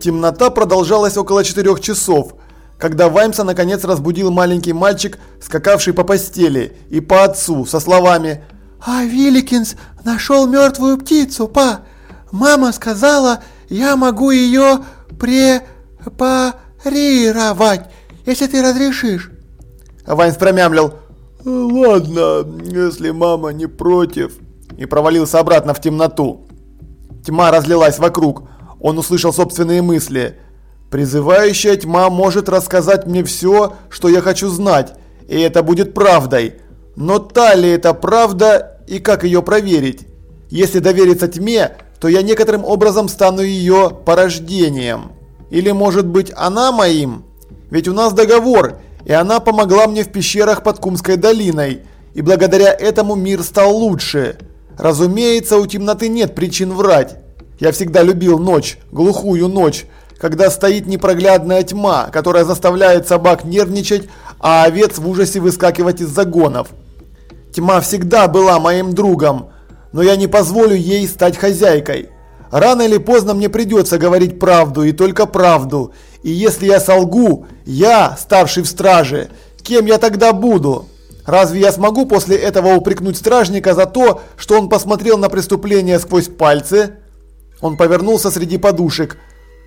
Темнота продолжалась около четырех часов, когда Ваймса наконец разбудил маленький мальчик, скакавший по постели, и по отцу, со словами «А Вилликинс нашел мертвую птицу, па! Мама сказала, я могу ее препарировать, если ты разрешишь!» Ваймс промямлил «Ладно, если мама не против» и провалился обратно в темноту. Тьма разлилась вокруг. Он услышал собственные мысли. «Призывающая тьма может рассказать мне все, что я хочу знать, и это будет правдой. Но та ли это правда и как ее проверить? Если довериться тьме, то я некоторым образом стану ее порождением. Или может быть она моим? Ведь у нас договор, и она помогла мне в пещерах под Кумской долиной, и благодаря этому мир стал лучше. Разумеется, у темноты нет причин врать. Я всегда любил ночь, глухую ночь, когда стоит непроглядная тьма, которая заставляет собак нервничать, а овец в ужасе выскакивать из загонов. Тьма всегда была моим другом, но я не позволю ей стать хозяйкой. Рано или поздно мне придется говорить правду и только правду. И если я солгу, я, старший в страже, кем я тогда буду? Разве я смогу после этого упрекнуть стражника за то, что он посмотрел на преступление сквозь пальцы? Он повернулся среди подушек.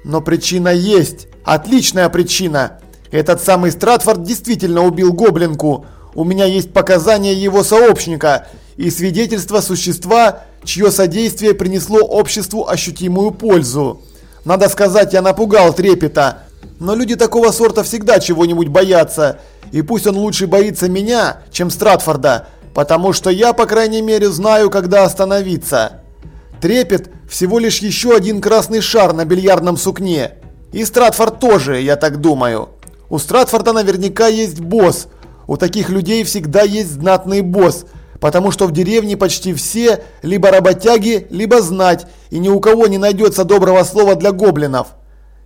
Но причина есть. Отличная причина. Этот самый Стратфорд действительно убил гоблинку. У меня есть показания его сообщника и свидетельство существа, чье содействие принесло обществу ощутимую пользу. Надо сказать, я напугал трепета. Но люди такого сорта всегда чего-нибудь боятся. И пусть он лучше боится меня, чем Стратфорда, потому что я, по крайней мере, знаю, когда остановиться. Трепет всего лишь еще один красный шар на бильярдном сукне. И Стратфорд тоже, я так думаю. У Стратфорда наверняка есть босс. У таких людей всегда есть знатный босс, потому что в деревне почти все либо работяги, либо знать, и ни у кого не найдется доброго слова для гоблинов.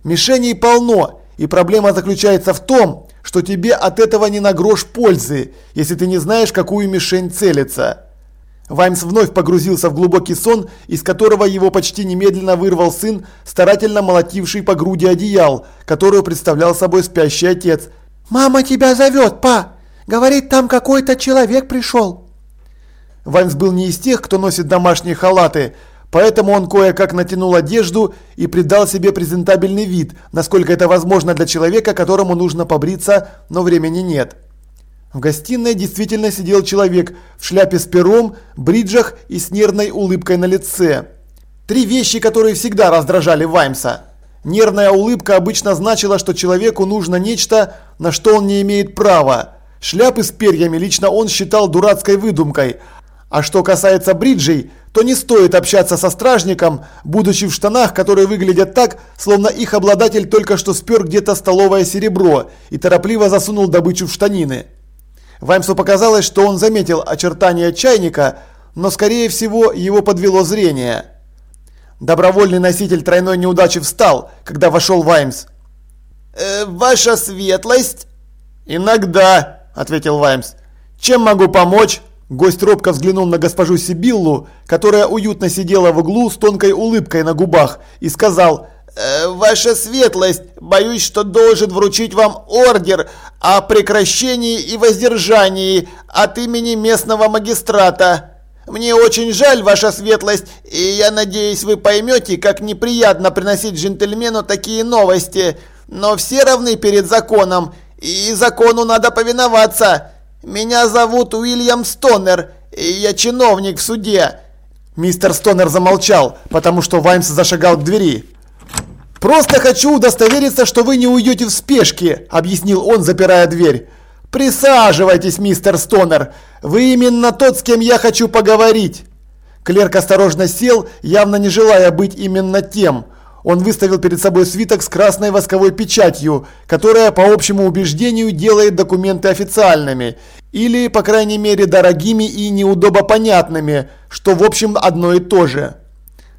Мишеней полно, и проблема заключается в том, что тебе от этого не на грош пользы, если ты не знаешь, какую мишень целиться. Ваймс вновь погрузился в глубокий сон, из которого его почти немедленно вырвал сын, старательно молотивший по груди одеял, которую представлял собой спящий отец. «Мама тебя зовет, па! Говорит, там какой-то человек пришел!» Ваймс был не из тех, кто носит домашние халаты, Поэтому он кое-как натянул одежду и придал себе презентабельный вид, насколько это возможно для человека, которому нужно побриться, но времени нет. В гостиной действительно сидел человек в шляпе с пером, бриджах и с нервной улыбкой на лице. Три вещи, которые всегда раздражали Ваймса. Нервная улыбка обычно значила, что человеку нужно нечто, на что он не имеет права. Шляпы с перьями лично он считал дурацкой выдумкой. А что касается бриджей, то не стоит общаться со стражником, будучи в штанах, которые выглядят так, словно их обладатель только что спер где-то столовое серебро и торопливо засунул добычу в штанины. Ваймсу показалось, что он заметил очертания чайника, но скорее всего его подвело зрение. Добровольный носитель тройной неудачи встал, когда вошел Ваймс. «Э, «Ваша светлость?» «Иногда», – ответил Ваймс. «Чем могу помочь?» Гость робко взглянул на госпожу Сибиллу, которая уютно сидела в углу с тонкой улыбкой на губах, и сказал «Ваша светлость, боюсь, что должен вручить вам ордер о прекращении и воздержании от имени местного магистрата. Мне очень жаль, ваша светлость, и я надеюсь, вы поймете, как неприятно приносить джентльмену такие новости, но все равны перед законом, и закону надо повиноваться». «Меня зовут Уильям Стонер, и я чиновник в суде». Мистер Стонер замолчал, потому что Ваймс зашагал к двери. «Просто хочу удостовериться, что вы не уйдете в спешке», – объяснил он, запирая дверь. «Присаживайтесь, мистер Стонер. Вы именно тот, с кем я хочу поговорить». Клерк осторожно сел, явно не желая быть именно тем – он выставил перед собой свиток с красной восковой печатью, которая, по общему убеждению, делает документы официальными. Или, по крайней мере, дорогими и неудобопонятными, что в общем одно и то же.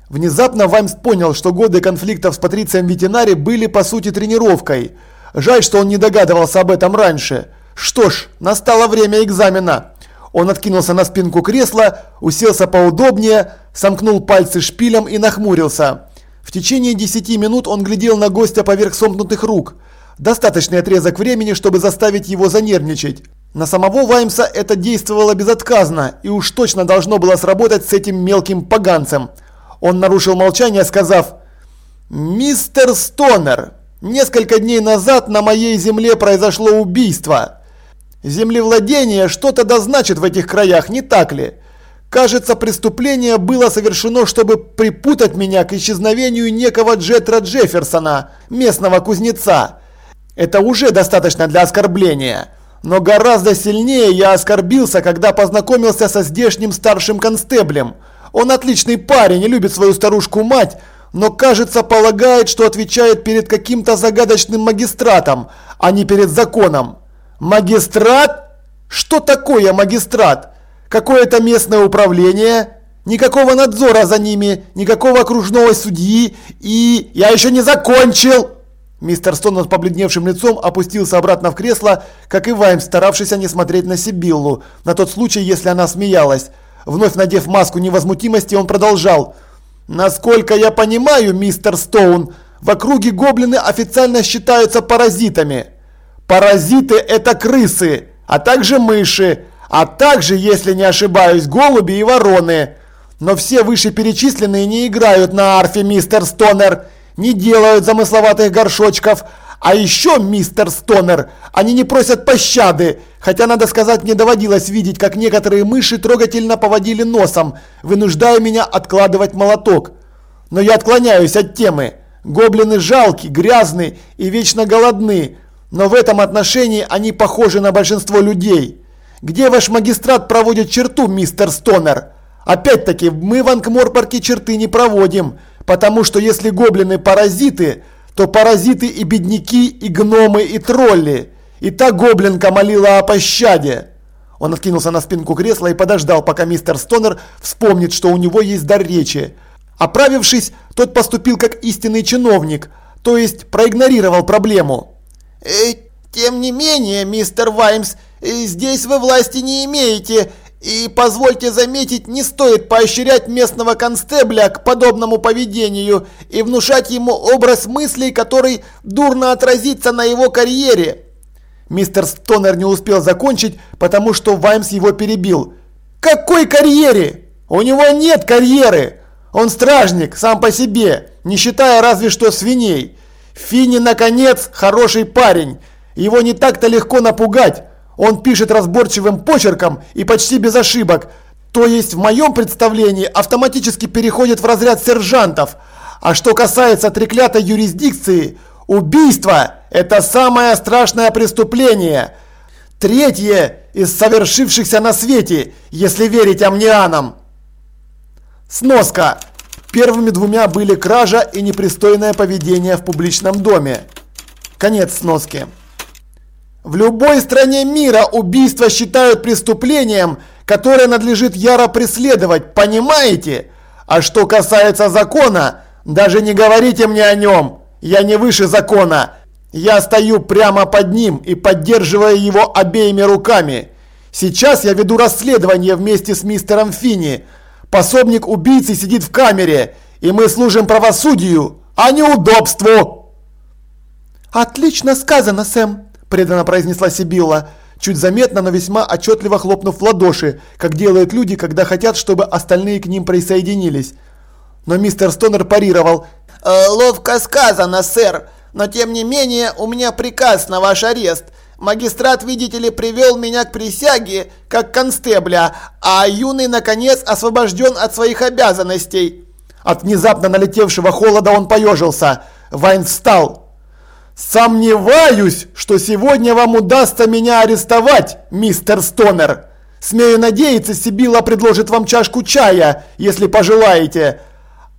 Внезапно Ваймс понял, что годы конфликтов с Патрицием Ветинари были по сути тренировкой. Жаль, что он не догадывался об этом раньше. Что ж, настало время экзамена. Он откинулся на спинку кресла, уселся поудобнее, сомкнул пальцы шпилем и нахмурился. В течение 10 минут он глядел на гостя поверх сомкнутых рук. Достаточный отрезок времени, чтобы заставить его занервничать. На самого Ваймса это действовало безотказно и уж точно должно было сработать с этим мелким поганцем. Он нарушил молчание, сказав «Мистер Стонер, несколько дней назад на моей земле произошло убийство. Землевладение что-то дозначит в этих краях, не так ли? Кажется, преступление было совершено, чтобы припутать меня к исчезновению некого Джетра Джефферсона, местного кузнеца. Это уже достаточно для оскорбления». Но гораздо сильнее я оскорбился, когда познакомился со здешним старшим констеблем. Он отличный парень и любит свою старушку-мать, но, кажется, полагает, что отвечает перед каким-то загадочным магистратом, а не перед законом. Магистрат? Что такое магистрат? Какое-то местное управление? Никакого надзора за ними, никакого окружного судьи и... Я еще не закончил! Мистер Стонер с побледневшим лицом опустился обратно в кресло, как и Ваймс, старавшийся не смотреть на Сибиллу, на тот случай, если она смеялась. Вновь надев маску невозмутимости, он продолжал. «Насколько я понимаю, мистер Стоун, в округе гоблины официально считаются паразитами. Паразиты – это крысы, а также мыши, а также, если не ошибаюсь, голуби и вороны. Но все вышеперечисленные не играют на арфе, мистер Стонер» не делают замысловатых горшочков. А еще, мистер Стонер, они не просят пощады, хотя, надо сказать, мне доводилось видеть, как некоторые мыши трогательно поводили носом, вынуждая меня откладывать молоток. Но я отклоняюсь от темы. Гоблины жалки, грязны и вечно голодны, но в этом отношении они похожи на большинство людей. Где ваш магистрат проводит черту, мистер Стонер? Опять-таки, мы в Анкморпорке черты не проводим. Потому что если гоблины паразиты, то паразиты и бедняки, и гномы, и тролли. И та гоблинка молила о пощаде. Он откинулся на спинку кресла и подождал, пока мистер Стонер вспомнит, что у него есть дар речи. Оправившись, тот поступил как истинный чиновник, то есть проигнорировал проблему. «Э, «Тем не менее, мистер Ваймс, э, здесь вы власти не имеете, и позвольте заметить, не стоит поощрять местного констебля к подобному поведению и внушать ему образ мыслей, который дурно отразится на его карьере. Мистер Стонер не успел закончить, потому что Ваймс его перебил. Какой карьере? У него нет карьеры. Он стражник сам по себе, не считая разве что свиней. Финни, наконец, хороший парень. Его не так-то легко напугать. Он пишет разборчивым почерком и почти без ошибок, то есть в моем представлении автоматически переходит в разряд сержантов. А что касается треклятой юрисдикции, убийство – это самое страшное преступление. Третье из совершившихся на свете, если верить амнианам. Сноска. Первыми двумя были кража и непристойное поведение в публичном доме. Конец сноски. В любой стране мира убийство считают преступлением, которое надлежит яро преследовать, понимаете? А что касается закона, даже не говорите мне о нем. Я не выше закона. Я стою прямо под ним и поддерживаю его обеими руками. Сейчас я веду расследование вместе с мистером Финни. Пособник убийцы сидит в камере, и мы служим правосудию, а не удобству. Отлично сказано, Сэм преданно произнесла Сибилла, чуть заметно, но весьма отчетливо хлопнув в ладоши, как делают люди, когда хотят, чтобы остальные к ним присоединились. Но мистер Стонер парировал. «Э, «Ловко сказано, сэр, но тем не менее у меня приказ на ваш арест. Магистрат, видите ли, привел меня к присяге, как констебля, а юный, наконец, освобожден от своих обязанностей». От внезапно налетевшего холода он поежился. Вайн встал, «Сомневаюсь, что сегодня вам удастся меня арестовать, мистер Стонер. Смею надеяться, Сибила предложит вам чашку чая, если пожелаете.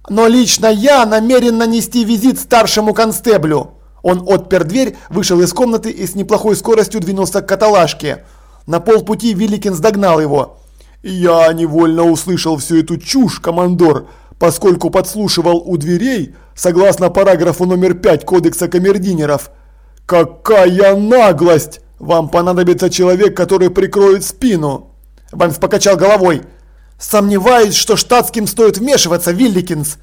Но лично я намерен нанести визит старшему констеблю». Он отпер дверь, вышел из комнаты и с неплохой скоростью двинулся к каталажке. На полпути Вилликинс догнал его. «Я невольно услышал всю эту чушь, командор, поскольку подслушивал у дверей, согласно параграфу номер 5 Кодекса камердинеров. Какая наглость! Вам понадобится человек, который прикроет спину. Ваймс покачал головой. Сомневаюсь, что штатским стоит вмешиваться, Вилликинс.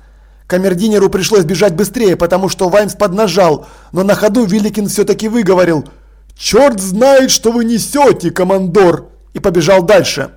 Камердинеру пришлось бежать быстрее, потому что Ваймс поднажал, но на ходу Вилликин все-таки выговорил «Черт знает, что вы несете, командор!» и побежал дальше.